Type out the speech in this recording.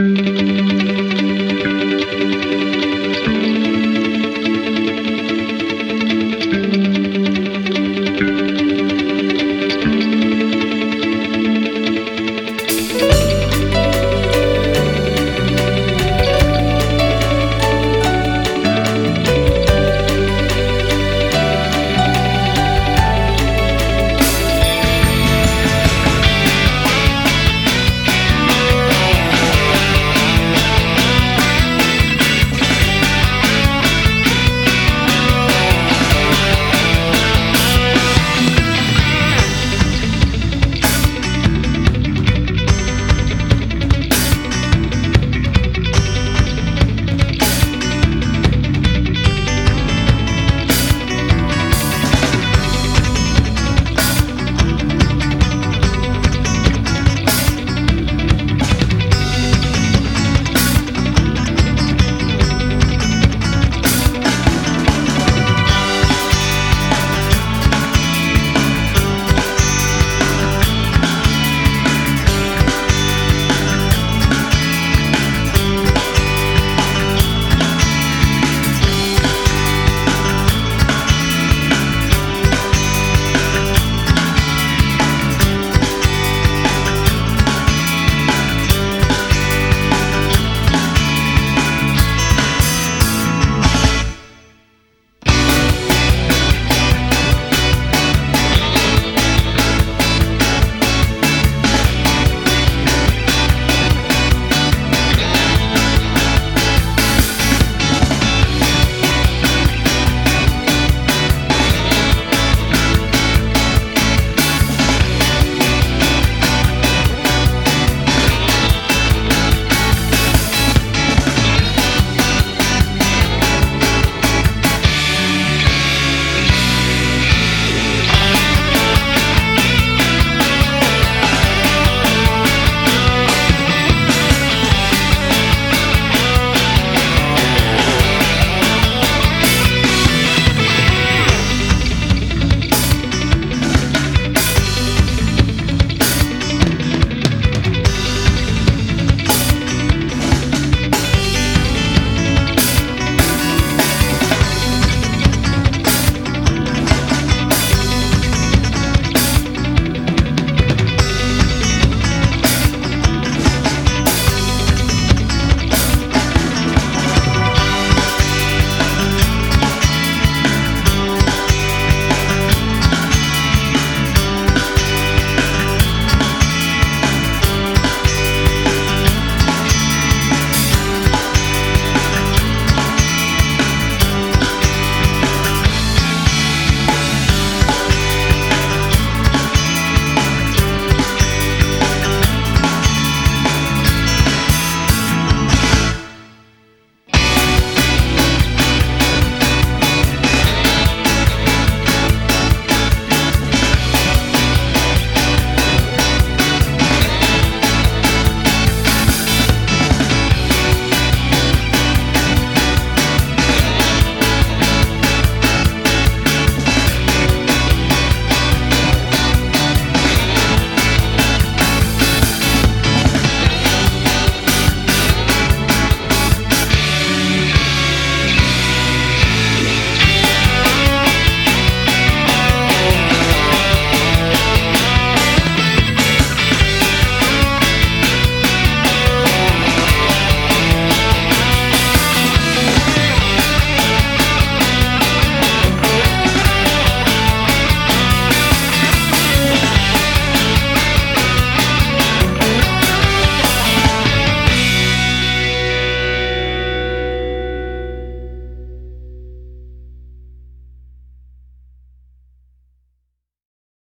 Música